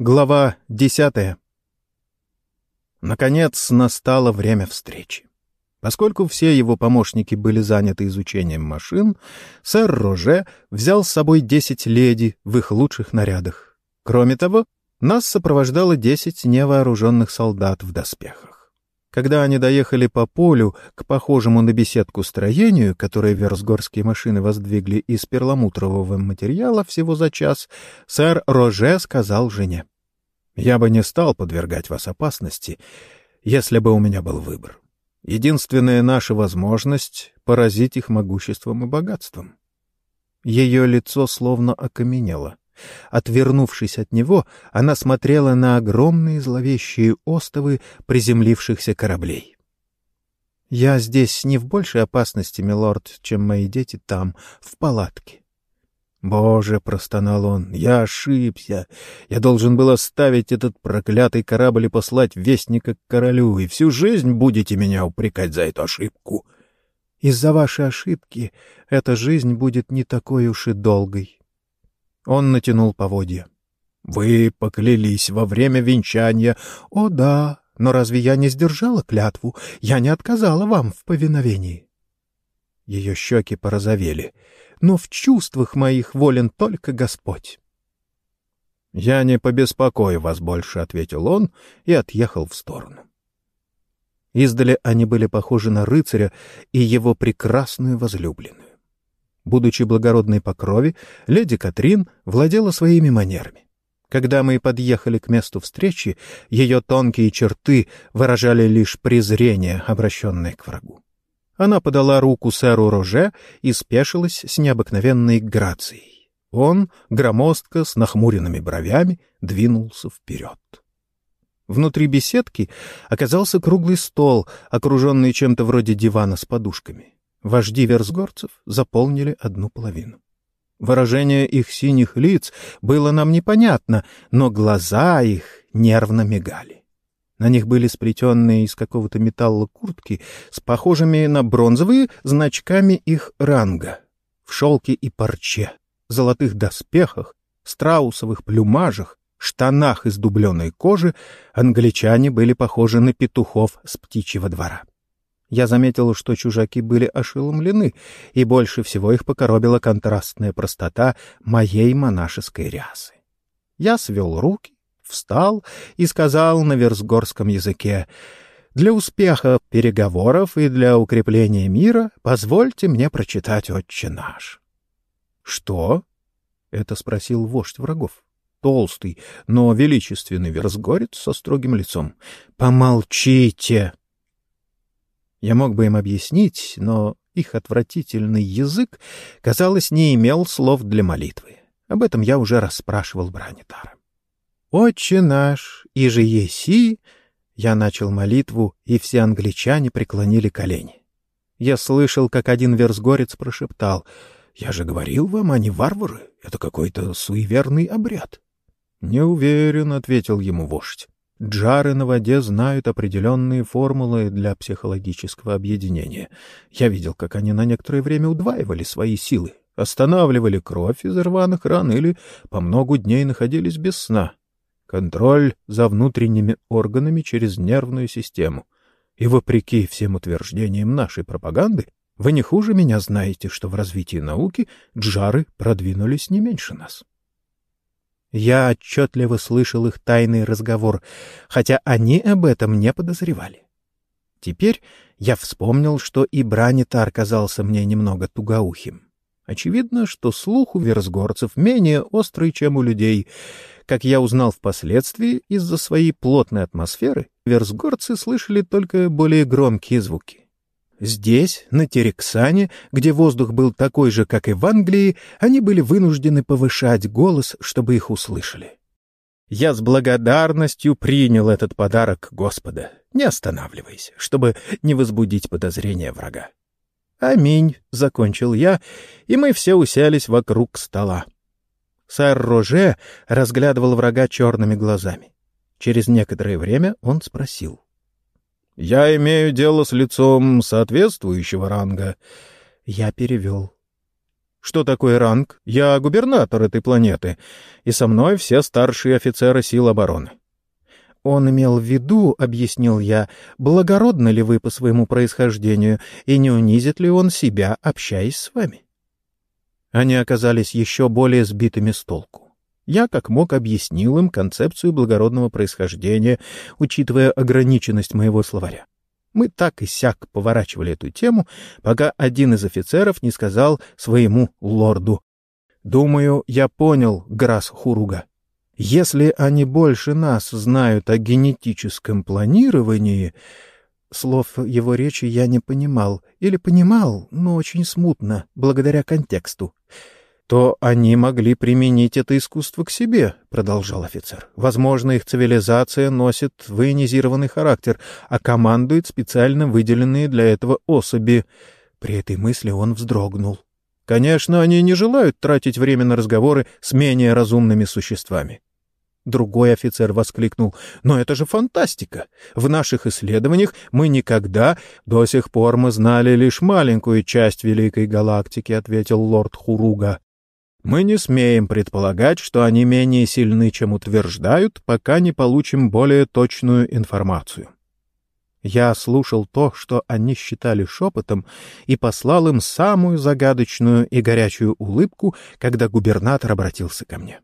Глава десятая. Наконец настало время встречи. Поскольку все его помощники были заняты изучением машин, сэр Роже взял с собой десять леди в их лучших нарядах. Кроме того, нас сопровождало десять невооруженных солдат в доспехах. Когда они доехали по полю к похожему на беседку строению, которое версгорские машины воздвигли из перламутрового материала всего за час, сэр Роже сказал жене, «Я бы не стал подвергать вас опасности, если бы у меня был выбор. Единственная наша возможность — поразить их могуществом и богатством. Ее лицо словно окаменело. Отвернувшись от него, она смотрела на огромные зловещие остовы приземлившихся кораблей. «Я здесь не в большей опасности, милорд, чем мои дети там, в палатке. «Боже!» — простонал он. «Я ошибся. Я должен был оставить этот проклятый корабль и послать вестника к королю, и всю жизнь будете меня упрекать за эту ошибку». «Из-за вашей ошибки эта жизнь будет не такой уж и долгой». Он натянул поводья. «Вы поклялись во время венчания». «О, да, но разве я не сдержала клятву? Я не отказала вам в повиновении». Ее щеки порозовели но в чувствах моих волен только Господь. «Я не побеспокою вас больше», — ответил он и отъехал в сторону. Издали они были похожи на рыцаря и его прекрасную возлюбленную. Будучи благородной по крови, леди Катрин владела своими манерами. Когда мы подъехали к месту встречи, ее тонкие черты выражали лишь презрение, обращенное к врагу. Она подала руку сэру Роже и спешилась с необыкновенной грацией. Он, громоздко, с нахмуренными бровями, двинулся вперед. Внутри беседки оказался круглый стол, окруженный чем-то вроде дивана с подушками. Вожди версгорцев заполнили одну половину. Выражение их синих лиц было нам непонятно, но глаза их нервно мигали. На них были сплетенные из какого-то металла куртки с похожими на бронзовые значками их ранга. В шелке и парче, золотых доспехах, страусовых плюмажах, штанах из дубленой кожи англичане были похожи на петухов с птичьего двора. Я заметил, что чужаки были ошеломлены, и больше всего их покоробила контрастная простота моей монашеской рясы. Я свел руки встал и сказал на версгорском языке «Для успеха переговоров и для укрепления мира позвольте мне прочитать «Отче наш». «Что?» — это спросил вождь врагов. Толстый, но величественный версгорец со строгим лицом. «Помолчите!» Я мог бы им объяснить, но их отвратительный язык, казалось, не имел слов для молитвы. Об этом я уже расспрашивал Бранитара. «Отче наш, и же еси...» Я начал молитву, и все англичане преклонили колени. Я слышал, как один версгорец прошептал, «Я же говорил вам, они варвары, это какой-то суеверный обряд». «Не уверен», — ответил ему вождь. Джары на воде знают определенные формулы для психологического объединения. Я видел, как они на некоторое время удваивали свои силы, останавливали кровь из рваных ран или по многу дней находились без сна. Контроль за внутренними органами через нервную систему. И вопреки всем утверждениям нашей пропаганды, вы не хуже меня знаете, что в развитии науки джары продвинулись не меньше нас. Я отчетливо слышал их тайный разговор, хотя они об этом не подозревали. Теперь я вспомнил, что и Бранитар казался мне немного тугоухим. Очевидно, что слух у версгорцев менее острый, чем у людей — как я узнал впоследствии, из-за своей плотной атмосферы версгорцы слышали только более громкие звуки. Здесь, на Терексане, где воздух был такой же, как и в Англии, они были вынуждены повышать голос, чтобы их услышали. Я с благодарностью принял этот подарок Господа, не останавливаясь, чтобы не возбудить подозрения врага. «Аминь», — закончил я, и мы все уселись вокруг стола. Сэр Роже разглядывал врага черными глазами. Через некоторое время он спросил. — Я имею дело с лицом соответствующего ранга. Я перевел. — Что такое ранг? Я губернатор этой планеты, и со мной все старшие офицеры сил обороны. Он имел в виду, — объяснил я, — благородно ли вы по своему происхождению, и не унизит ли он себя, общаясь с вами? Они оказались еще более сбитыми с толку. Я, как мог, объяснил им концепцию благородного происхождения, учитывая ограниченность моего словаря. Мы так и сяк поворачивали эту тему, пока один из офицеров не сказал своему лорду. «Думаю, я понял, Грас Хуруга. Если они больше нас знают о генетическом планировании...» Слов его речи я не понимал, или понимал, но очень смутно, благодаря контексту то они могли применить это искусство к себе, — продолжал офицер. Возможно, их цивилизация носит военизированный характер, а командует специально выделенные для этого особи. При этой мысли он вздрогнул. Конечно, они не желают тратить время на разговоры с менее разумными существами. Другой офицер воскликнул. «Но это же фантастика! В наших исследованиях мы никогда... До сих пор мы знали лишь маленькую часть Великой Галактики», — ответил лорд Хуруга. Мы не смеем предполагать, что они менее сильны, чем утверждают, пока не получим более точную информацию. Я слушал то, что они считали шепотом, и послал им самую загадочную и горячую улыбку, когда губернатор обратился ко мне.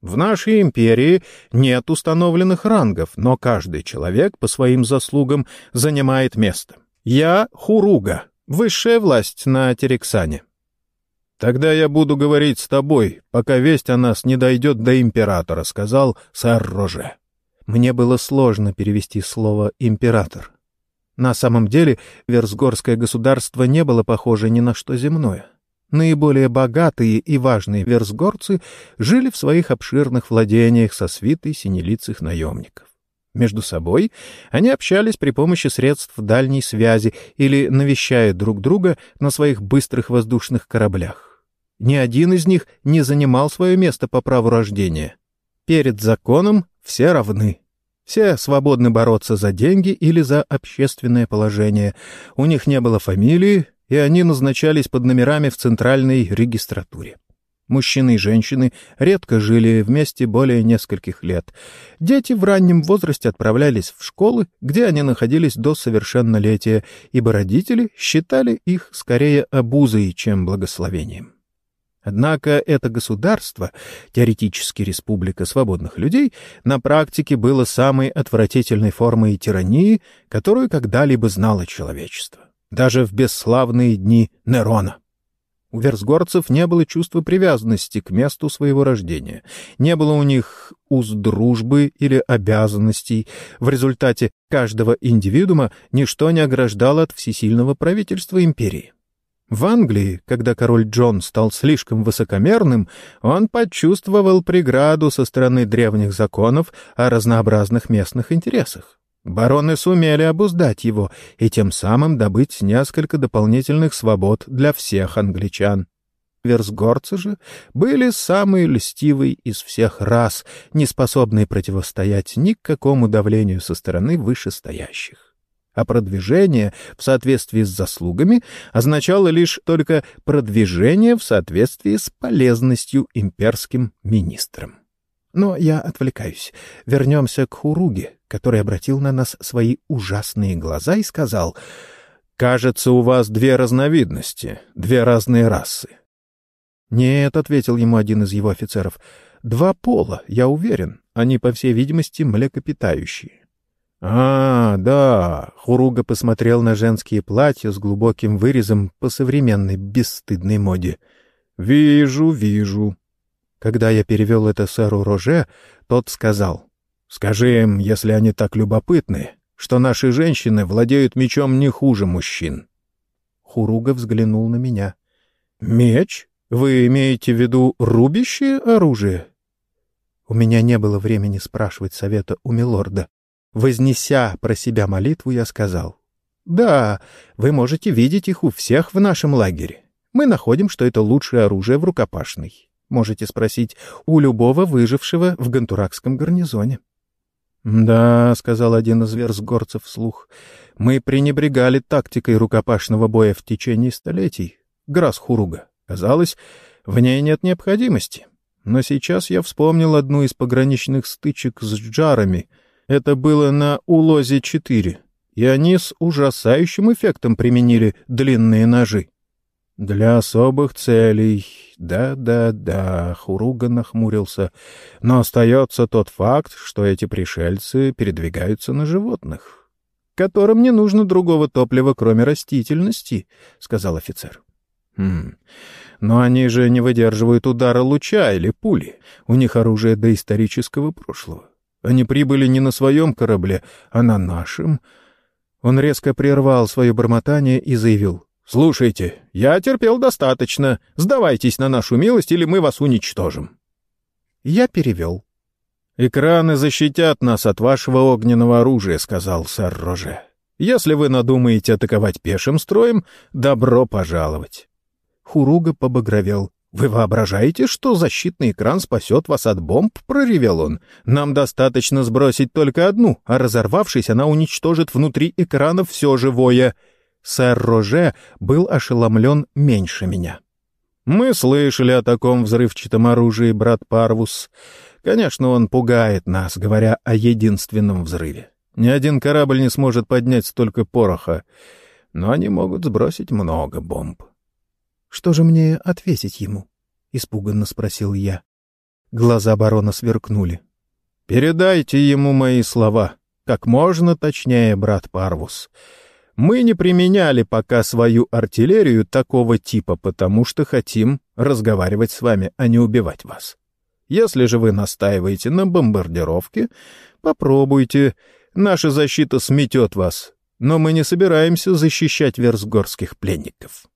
В нашей империи нет установленных рангов, но каждый человек по своим заслугам занимает место. Я — Хуруга, высшая власть на Терексане. «Тогда я буду говорить с тобой, пока весть о нас не дойдет до императора», — сказал сэр Роже. Мне было сложно перевести слово «император». На самом деле Версгорское государство не было похоже ни на что земное. Наиболее богатые и важные версгорцы жили в своих обширных владениях со свитой синелицых наемников. Между собой они общались при помощи средств дальней связи или навещая друг друга на своих быстрых воздушных кораблях. Ни один из них не занимал свое место по праву рождения. Перед законом все равны. Все свободны бороться за деньги или за общественное положение. У них не было фамилии, и они назначались под номерами в центральной регистратуре. Мужчины и женщины редко жили вместе более нескольких лет. Дети в раннем возрасте отправлялись в школы, где они находились до совершеннолетия, ибо родители считали их скорее обузой, чем благословением. Однако это государство, теоретически республика свободных людей, на практике было самой отвратительной формой тирании, которую когда-либо знало человечество, даже в бесславные дни Нерона. У версгорцев не было чувства привязанности к месту своего рождения, не было у них уз дружбы или обязанностей. В результате каждого индивидуума ничто не ограждало от всесильного правительства империи. В Англии, когда король Джон стал слишком высокомерным, он почувствовал преграду со стороны древних законов о разнообразных местных интересах. Бароны сумели обуздать его и тем самым добыть несколько дополнительных свобод для всех англичан. Версгорцы же были самые льстивые из всех рас, не способные противостоять никакому давлению со стороны вышестоящих. А продвижение в соответствии с заслугами означало лишь только продвижение в соответствии с полезностью имперским министрам. Но я отвлекаюсь. Вернемся к Хуруге, который обратил на нас свои ужасные глаза и сказал, «Кажется, у вас две разновидности, две разные расы». «Нет», — ответил ему один из его офицеров, — «два пола, я уверен. Они, по всей видимости, млекопитающие». «А, да», — Хуруга посмотрел на женские платья с глубоким вырезом по современной бесстыдной моде. «Вижу, вижу». Когда я перевел это сэру Роже, тот сказал, «Скажи им, если они так любопытны, что наши женщины владеют мечом не хуже мужчин». Хуруга взглянул на меня. «Меч? Вы имеете в виду рубящее оружие?» У меня не было времени спрашивать совета у милорда. Вознеся про себя молитву, я сказал, «Да, вы можете видеть их у всех в нашем лагере. Мы находим, что это лучшее оружие в рукопашной. Можете спросить у любого выжившего в гантуракском гарнизоне. «Да», — сказал один из версгорцев вслух, — «мы пренебрегали тактикой рукопашного боя в течение столетий. Грас Хуруга. Казалось, в ней нет необходимости. Но сейчас я вспомнил одну из пограничных стычек с джарами. Это было на Улозе-4, и они с ужасающим эффектом применили длинные ножи. Для особых целей. Да-да-да, Хуруга нахмурился. Но остается тот факт, что эти пришельцы передвигаются на животных, которым не нужно другого топлива, кроме растительности, — сказал офицер. Хм. Но они же не выдерживают удара луча или пули. У них оружие доисторического прошлого. Они прибыли не на своем корабле, а на нашем. Он резко прервал свое бормотание и заявил. «Слушайте, я терпел достаточно. Сдавайтесь на нашу милость, или мы вас уничтожим». Я перевел. «Экраны защитят нас от вашего огненного оружия», — сказал сэр Роже. «Если вы надумаете атаковать пешим строем, добро пожаловать». Хуруга побагровел. «Вы воображаете, что защитный экран спасет вас от бомб?» — проревел он. «Нам достаточно сбросить только одну, а разорвавшись, она уничтожит внутри экрана все живое сэр Роже был ошеломлен меньше меня. «Мы слышали о таком взрывчатом оружии, брат Парвус. Конечно, он пугает нас, говоря о единственном взрыве. Ни один корабль не сможет поднять столько пороха, но они могут сбросить много бомб». «Что же мне ответить ему?» — испуганно спросил я. Глаза барона сверкнули. «Передайте ему мои слова. Как можно точнее, брат Парвус. Мы не применяли пока свою артиллерию такого типа, потому что хотим разговаривать с вами, а не убивать вас. Если же вы настаиваете на бомбардировке, попробуйте. Наша защита сметет вас, но мы не собираемся защищать версгорских пленников.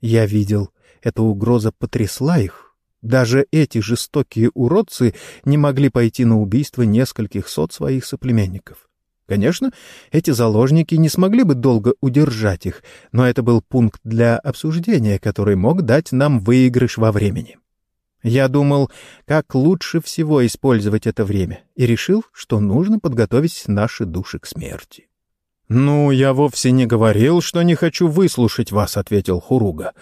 Я видел, эта угроза потрясла их. Даже эти жестокие уродцы не могли пойти на убийство нескольких сот своих соплеменников. Конечно, эти заложники не смогли бы долго удержать их, но это был пункт для обсуждения, который мог дать нам выигрыш во времени. Я думал, как лучше всего использовать это время, и решил, что нужно подготовить наши души к смерти. «Ну, я вовсе не говорил, что не хочу выслушать вас», — ответил Хуруга.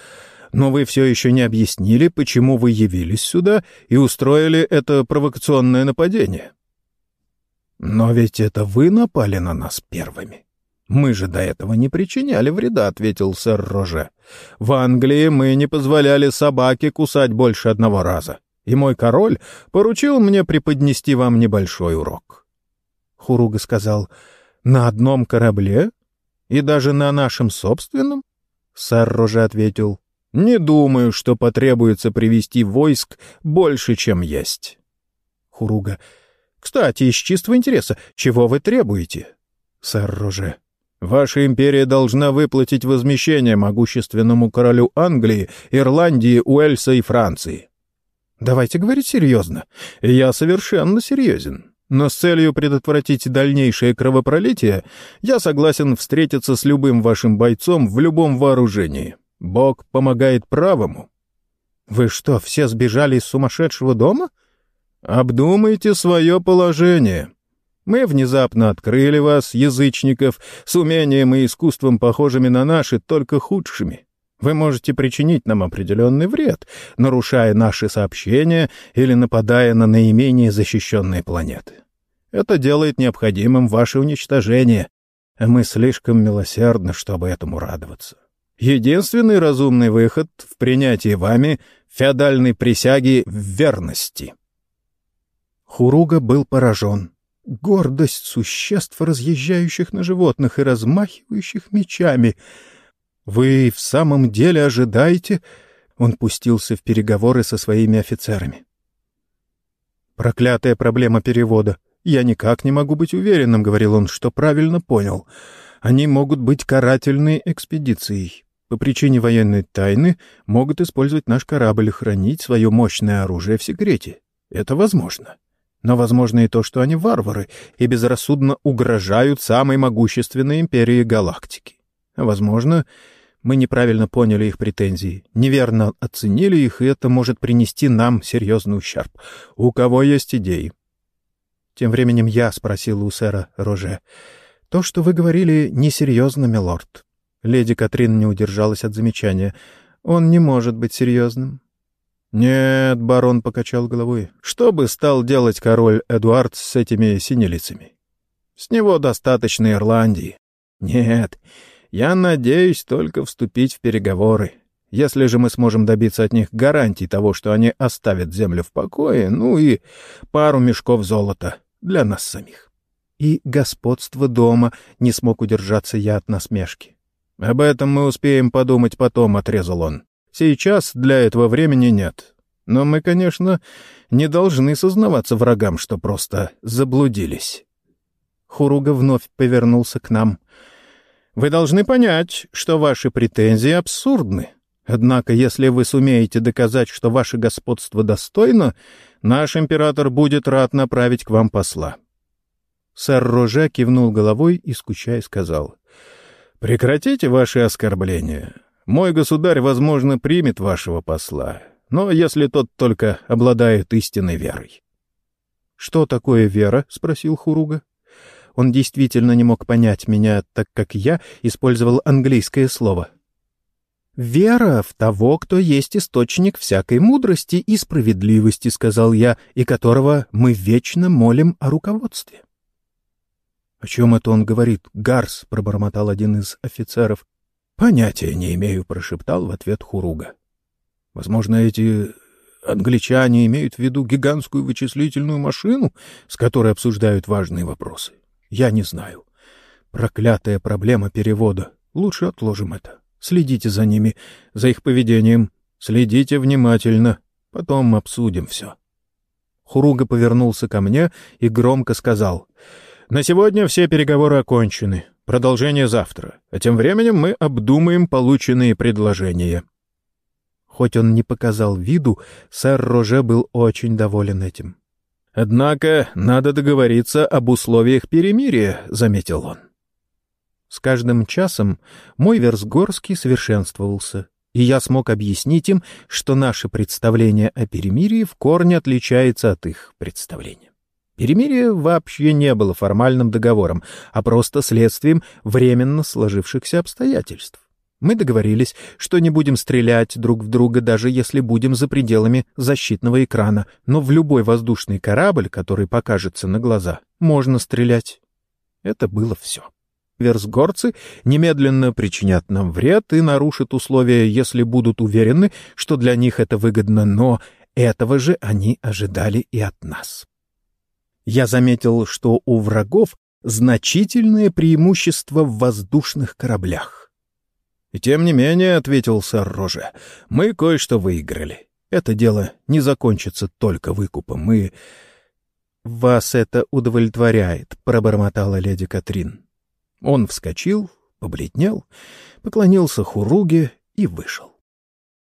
«Но вы все еще не объяснили, почему вы явились сюда и устроили это провокационное нападение». «Но ведь это вы напали на нас первыми». «Мы же до этого не причиняли вреда», — ответил сэр Роже. «В Англии мы не позволяли собаке кусать больше одного раза, и мой король поручил мне преподнести вам небольшой урок». Хуруга сказал, «На одном корабле? И даже на нашем собственном?» Сэр Роже ответил, «Не думаю, что потребуется привести войск больше, чем есть». Хуруга, кстати, из чистого интереса, чего вы требуете? Сэр Роже. Ваша империя должна выплатить возмещение могущественному королю Англии, Ирландии, Уэльса и Франции. Давайте говорить серьезно. Я совершенно серьезен. Но с целью предотвратить дальнейшее кровопролитие, я согласен встретиться с любым вашим бойцом в любом вооружении. Бог помогает правому. Вы что, все сбежали из сумасшедшего дома? — Обдумайте свое положение. Мы внезапно открыли вас, язычников, с умением и искусством, похожими на наши, только худшими. Вы можете причинить нам определенный вред, нарушая наши сообщения или нападая на наименее защищенные планеты. Это делает необходимым ваше уничтожение, мы слишком милосердны, чтобы этому радоваться. Единственный разумный выход в принятии вами феодальной присяги в верности. Хуруга был поражен. Гордость существ, разъезжающих на животных и размахивающих мечами. «Вы в самом деле ожидаете?» Он пустился в переговоры со своими офицерами. «Проклятая проблема перевода. Я никак не могу быть уверенным», — говорил он, — «что правильно понял. Они могут быть карательной экспедицией. По причине военной тайны могут использовать наш корабль и хранить свое мощное оружие в секрете. Это возможно но возможно и то, что они варвары и безрассудно угрожают самой могущественной империи галактики. Возможно, мы неправильно поняли их претензии, неверно оценили их, и это может принести нам серьезный ущерб. У кого есть идеи? Тем временем я спросил у сэра Роже. «То, что вы говорили, несерьезно, милорд». Леди Катрин не удержалась от замечания. Он не может быть серьезным. «Нет», — барон покачал головой, — «что бы стал делать король Эдуард с этими синелицами? С него достаточно Ирландии. Нет, я надеюсь только вступить в переговоры. Если же мы сможем добиться от них гарантий того, что они оставят землю в покое, ну и пару мешков золота для нас самих. И господство дома не смог удержаться я от насмешки. «Об этом мы успеем подумать потом», — отрезал он. «Сейчас для этого времени нет. Но мы, конечно, не должны сознаваться врагам, что просто заблудились». Хуруга вновь повернулся к нам. «Вы должны понять, что ваши претензии абсурдны. Однако, если вы сумеете доказать, что ваше господство достойно, наш император будет рад направить к вам посла». Сэр Роже кивнул головой и, скучая, сказал, «Прекратите ваши оскорбления. Мой государь, возможно, примет вашего посла, но если тот только обладает истинной верой». «Что такое вера?» — спросил Хуруга. Он действительно не мог понять меня, так как я использовал английское слово. «Вера в того, кто есть источник всякой мудрости и справедливости», — сказал я, и которого мы вечно молим о руководстве. «О чем это он говорит?» — Гарс, — пробормотал один из офицеров. «Понятия не имею», — прошептал в ответ Хуруга. «Возможно, эти англичане имеют в виду гигантскую вычислительную машину, с которой обсуждают важные вопросы. Я не знаю. Проклятая проблема перевода. Лучше отложим это. Следите за ними, за их поведением. Следите внимательно. Потом обсудим все. Хуруга повернулся ко мне и громко сказал. «На сегодня все переговоры окончены. Продолжение завтра. А тем временем мы обдумаем полученные предложения». Хоть он не показал виду, сэр Роже был очень доволен этим. «Однако надо договориться об условиях перемирия», — заметил он. С каждым часом мой Версгорский совершенствовался, и я смог объяснить им, что наше представление о перемирии в корне отличается от их представления. Перемирие вообще не было формальным договором, а просто следствием временно сложившихся обстоятельств. Мы договорились, что не будем стрелять друг в друга, даже если будем за пределами защитного экрана, но в любой воздушный корабль, который покажется на глаза, можно стрелять. Это было все. Версгорцы немедленно причинят нам вред и нарушат условия, если будут уверены, что для них это выгодно, но этого же они ожидали и от нас. Я заметил, что у врагов значительное преимущество в воздушных кораблях. «И тем не менее», — ответил сэр Роже, — «мы кое-что выиграли. Это дело не закончится только выкупом. Мы...» «Вас это удовлетворяет», — пробормотала леди Катрин. Он вскочил, побледнел, поклонился Хуруге и вышел.